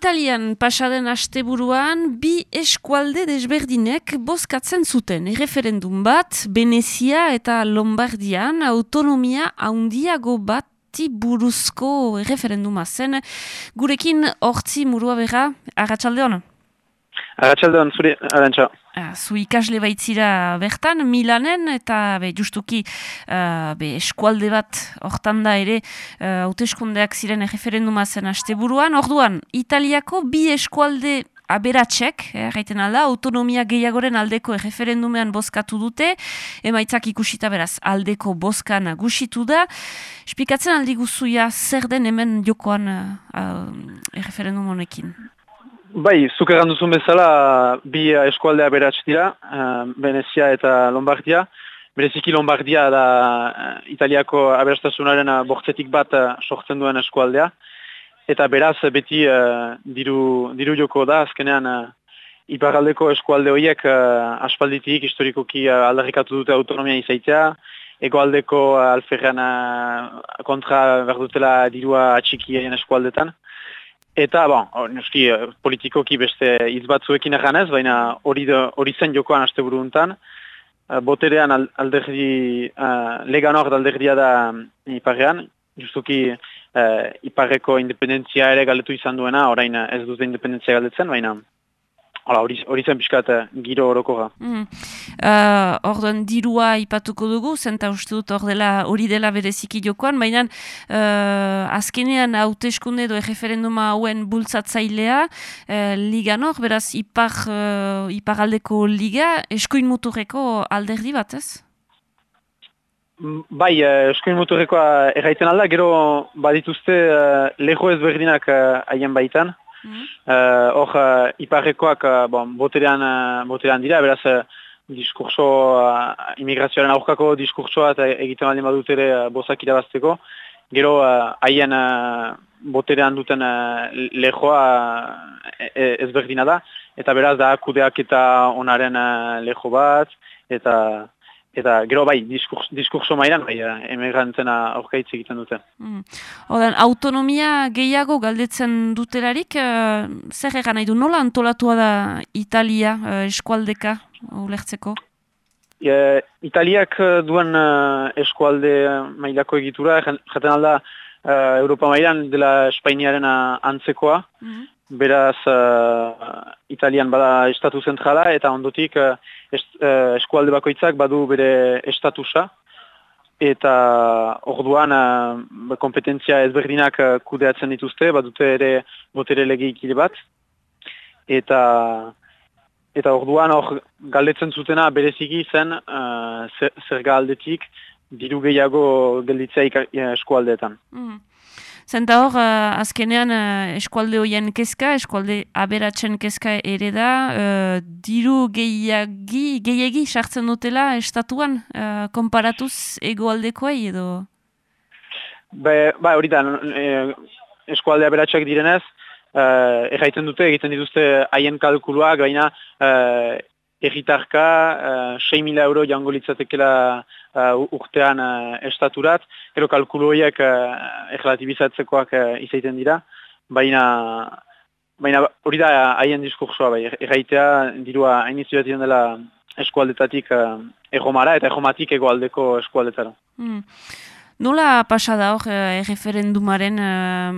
Italian pasaden asteburuan bi eskualde desberdinek bozkatzen zuten. Erreferendum bat, Venezia eta Lombardian autonomia haundiago bat buruzko referenduma zen. Gurekin hortzi murua bera? Agatxalde hona, zuri, arantxa. Ah, zu ikasle baitzira bertan, Milanen, eta be, justuki uh, be, eskualde bat hortan da ere, uh, hauteskundeak ziren referenduma zen asteburuan. Orduan, Italiako bi eskualde aberatsek, eh, alda, autonomia gehiagoren aldeko referendumean bozkatu dute, emaitzak ikusita beraz, aldeko bozkan gusitu da. Espikatzen aldi guzuia zer den hemen jokoan uh, referendum honekin? Bai, zuk egan duzun bezala, bi eskualdea beratx dira, uh, Venezia eta Lombardia. Bereziki Lombardia da uh, Italiako aberstasunaren bortzetik bat uh, sortzen duen eskualdea. Eta beraz, beti diru, diru joko da, azkenean iparaldeko eskualde horiek aspalditik, historikoki aldarrikatu dute autonomia izaitea, egoaldeko alferrean uh, kontra berdutela dirua atxikien eskualdetan. Eta, bon, nuski, politikoki beste hitz batzuekin erganez, baina hori, hori zen jokoan aste buru boterean alderdi, uh, legan hor alderdia da um, iparrean, justuki uh, iparreko independentzia ere galdetu izan duena, orain ez dute independentzia galdetzen, baina hori zen pixkat uh, giro horoko ga. Mm. Uh, dirua ipatuko dugu, zenta uste dut hor dela hori dela bereziki jokoan, baina uh, azkenean hauteskunde edo referenduma hauen bultzatzailea uh, ligan hor, beraz ipar, uh, iparaldeko liga, eskoin muturreko alderdi bat ez? Bai, uh, eskuin motorrekoa erraiten alda, gero badituzte uh, leho ezberdinak uh, haien baitan. Mhm. Hor, uh, uh, iparrekoak uh, bon, boterean, uh, boterean dira, beraz, uh, diskurso, uh, imigrazioaren aurkako diskursoa eta egiten aldin badut ere uh, bozak irabazteko. Gero, haien uh, boterean duten uh, lehoa uh, ezberdina da, eta beraz da kudeak eta onaren uh, leho bat, eta... Eta gero bai, diskurso, diskurso mairan, bai, eh, emigrantzena aurkaitz egiten dute. Mm. Odan, autonomia gehiago galdetzen dutelarik, uh, zer egan nahi du, nola antolatua da Italia uh, eskualdeka ulertzeko? E, Italiak duen uh, eskualde mailako egitura, jaten alda uh, Europa mailan dela Espainiaren antzekoa, mm beraz uh, Italian bada estatu zentrala eta ondotik uh, eskualde bakoitzak badu bere estatusa eta orduan uh, kompetentzia ezberdinak uh, kudeatzen dituzte, badute ere botere legei bat eta eta orduan hor galdetzen zutena bereziki zen uh, zer, aldetik diru gehiago gelditzea eskualdeetan. Mm. Zenta hor, uh, azkenean uh, eskualde hoien kezka, eskualde aberatzen kezka ere da, uh, diru gehiagi, gehiagi sartzen dutela estatuan, uh, komparatuz egoaldekoei edo? Ba, ba hori da, eskualde aberatsak direnez, uh, erraiten dute, egiten dituzte haien kalkuluak, baina uh, erritarka uh, 6.000 euro jango litzatekela uh, urtean uh, estaturat, ero kalkulu horiek uh, errelatibizatzekoak uh, izaiten dira, baina baina hori da haien diskursoa, bai, erraitea dirua hain izbatitzen dela eskualdetatik uh, erromara eta erromatik egoaldeko eskualdetara. Mm. Nola pasa da hor eh, referendumaren eh,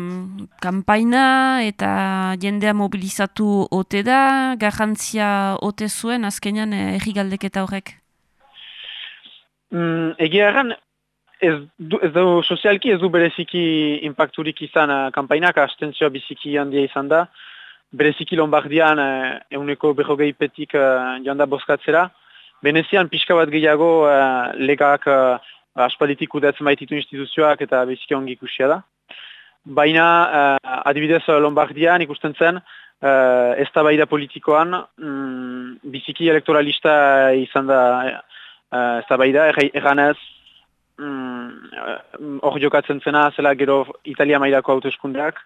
kampaina eta jendea mobilizatu ote da, garrantzia ote zuen azkenean eh, erri galdeketa horrek? Mm, egia erran, ez ez du sozialki ez du bereziki impacturik izan uh, kampainak, astentzioa biziki handia izan da. Bereziki Lombardian uh, euneko berrogei petik uh, joan da boskatzera. Venezian pixka bat gehiago uh, legak aspalditik kudeatzen baititu instituzioak eta biziki ongi ikusia da. Baina, uh, adibidez Lombardian ikusten zen, uh, ez da politikoan, um, biziki elektoralista izan da uh, ez da baida, erganez, mm, hor mm, jokatzen zena, zela gero Italia mailako hauteskundeak,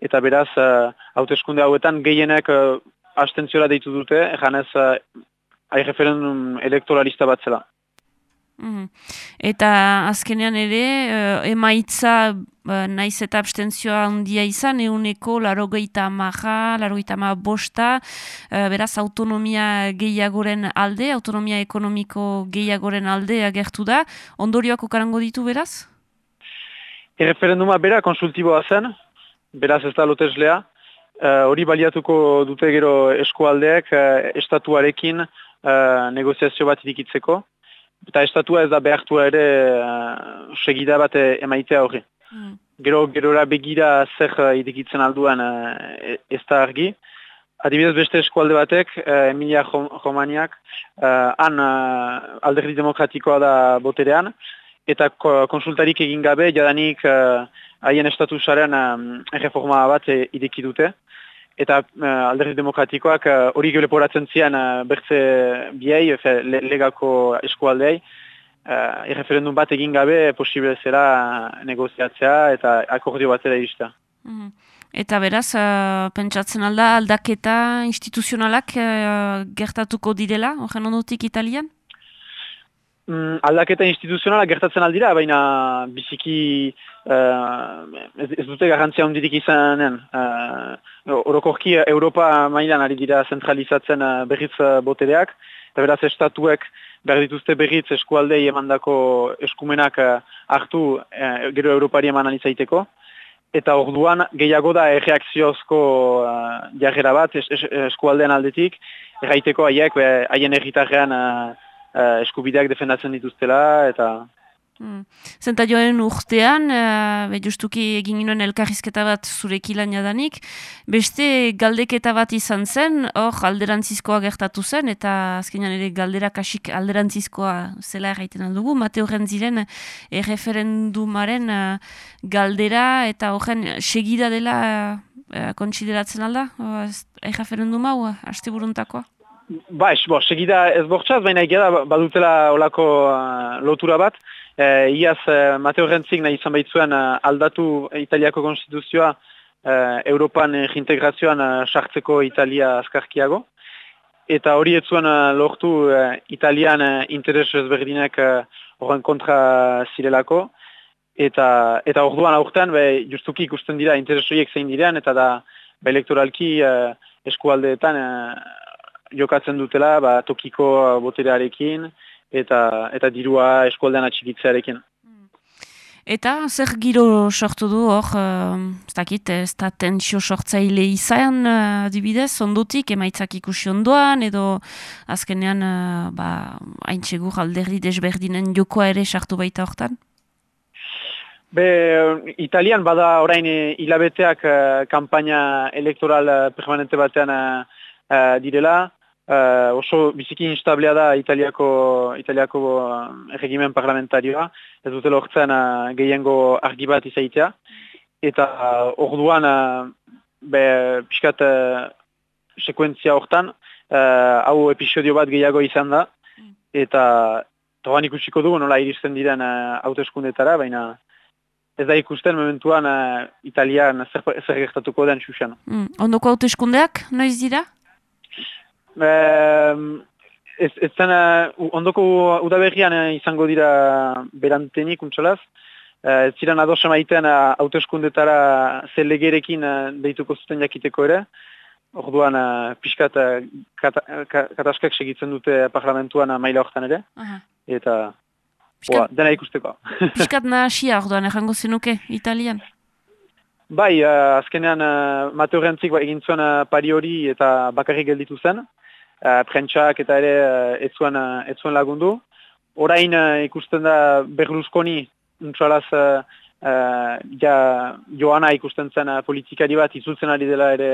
eta beraz, uh, hauteskunde hauetan gehienek uh, abstentziora deitu dute, erganez, uh, referendum elektoralista bat zela. Mhm. Eta azkenean ere, uh, emaitza uh, naiz eta abstentzioa handia izan, euneko larogeita maha, larogeita maha bosta, uh, beraz autonomia gehiagoren alde, autonomia ekonomiko gehiagoren alde agertu da, ondorioak okarango ditu beraz? Erreferenduma bera konsultiboa zen, beraz ez da loteslea, hori baliatuko dute gero eskualdeek uh, estatuarekin negoziazio bat irikitzeko, eta estatua ez da behartu ere uh, segida bat emaitea hori. Mm. Gero, gerora begira zer uh, idikitzen alduan uh, ez da argi. Adibidez beste eskualde batek, uh, Emilia Romaniak, uh, han uh, alderdi demokratikoa da boterean, eta konsultarik egin gabe, jadanik haien uh, estatusaren um, erreforma bat uh, ideki dute eta uh, alderdi demokratikoak uh, hori uh, leporatzen zian uh, bertze biei, efe, le, legako eskualdei, uh, erreferendum bat egin gabe posible zera negoziatzea eta akordio batera irista. Mm Eta beraz, uh, pentsatzen alda aldaketa instituzionalak uh, gertatuko direla, horren ondotik italian? Mm, aldaketa instituzionalak gertatzen aldira, baina biziki uh, ez, ez dute garrantzia hundirik izanen. Uh, orokorki Europa mailan ari dira zentralizatzen uh, berriz uh, botereak, eta beraz estatuek behar dituzte berriz eskualdei emandako eskumenak uh, hartu uh, gero Europari eman anizaiteko. Eta orduan gehiago da erreakziozko uh, jarrera bat es, es, eskualdean aldetik, erraiteko haiek haien erritarrean uh, eskubideak defendatzen dituztela, eta... Hmm. Zenta joaren urtean, uh, justuki egin ginoen elkarrizketa bat zurek ilan jadanik, beste galdeketa bat izan zen, hor alderantzizkoa gertatu zen, eta azkenean ere galdera kasik alderantzizkoa zela erraiten aldugu, Mateo ziren erreferendumaren uh, galdera, eta horren segida dela uh, kontsideratzen alda, uh, haste buruntakoa? Ba, es, bo, segida ez bortzaz, baina egia da badutela olako uh, lotura bat. E, iaz, uh, Mateo Rentzik nahi izan baitzuen uh, aldatu Italiako konstituzioa Europan uh, integrazioan sartzeko Italia azkarkiago. Eta hori ez zuen uh, lortu Italian interes ezberdinak horren kontra zirelako. Eta, eta orduan aurten, be, justuki ikusten dira interesoiek zein direan, eta da be, elektoralki uh, eskualdeetan jokatzen dutela ba, tokiko boterearekin eta eta dirua eskualdean atxikitzearekin. Eta zer giro sortu du hor, uh, ez dakit, ez da tensio sortzaile izan uh, dibidez, ondotik, emaitzak ikusi ondoan, edo azkenean, uh, ba, haintxegur alderdi desberdinen jokoa ere sartu baita hortan? Be, Italian bada orain hilabeteak uh, kampaina elektoral uh, permanente batean uh, direla, Uh, oso biziki instablea da italiako, italiako uh, erregimen parlamentarioa, ez dute lortzen uh, gehiengo argi bat izaitea. Eta uh, orduan, uh, be, piskat uh, sekuentzia hortan, uh, hau episodio bat gehiago izan da. Eta togan ikusiko dugu nola iristen diren autoeskundetara, baina ez da ikusten momentuan uh, italian zer, zer gertatuko den xuxan. Mm. Ondoko autoeskundeak, noiz dira? Ez, ez zena, ondoko udaberrian eh, izango dira berantenik untxolaz, uh, ez ziren adosa maitean uh, autoeskundetara zelegerekin uh, deituko zuten jakiteko ere, orduan uh, pixkat uh, kataskak segitzen dute parlamentuan uh, maila horretan ere, eta Piskat, dena ikusteko. Piskat nahasia orduan, errango zenuke, italian? Bai, uh, azkenean uh, Mateo Rentzik ba, egin zuen uh, pari hori eta bakarrik gelditu zen uh, prentsak eta ere uh, ez, zuen, uh, lagundu. Orain uh, ikusten da Berlusconi, untsalaz uh, ja, joana ikusten zen uh, politikari bat izutzen ari dela ere,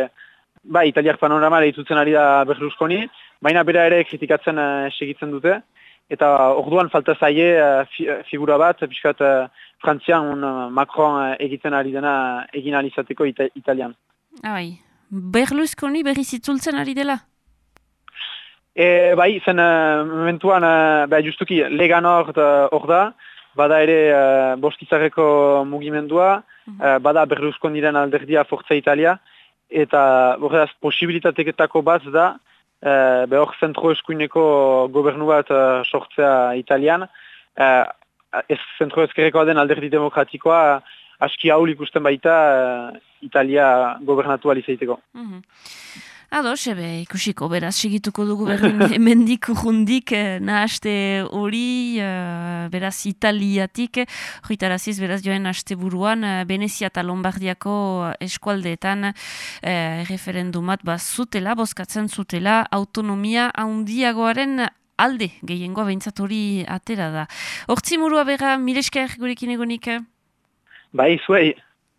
ba, italiak panorama izutzen ari da Berlusconi, baina bera ere kritikatzen uh, segitzen dute. Eta orduan falta zaie uh, figura bat, piskat uh, Frantzian un, uh, Macron egiten ari dena egin alizateko ita italian. Ai, Berlusconi berriz itzultzen ari dela? E, bai, zen uh, momentuan, uh, justuki, legan hor da, bada ere uh, boskizarreko mugimendua, uh, bada berruzko niren alderdia Forza Italia, eta horredaz posibilitateketako bat da, uh, behor zentro eskuineko gobernu bat uh, sortzea Italian, uh, ez zentro ezkerrekoa den alderdi demokratikoa aski haul ikusten baita Italia gobernatu alizeiteko. Mm Ados, ebe, ikusiko, beraz, segituko dugu berdin emendik urrundik, eh, nahaste hori, uh, beraz, italiatik, joitaraziz, beraz, joen haste buruan, uh, Venezia eta Lombardiako eskualdeetan uh, referendumat bat zutela, bozkatzen zutela, autonomia handiagoaren alde, gehiengoa behintzat hori atera da. Hortzi murua bera, mileska gurekin egonik? Bai, zuei.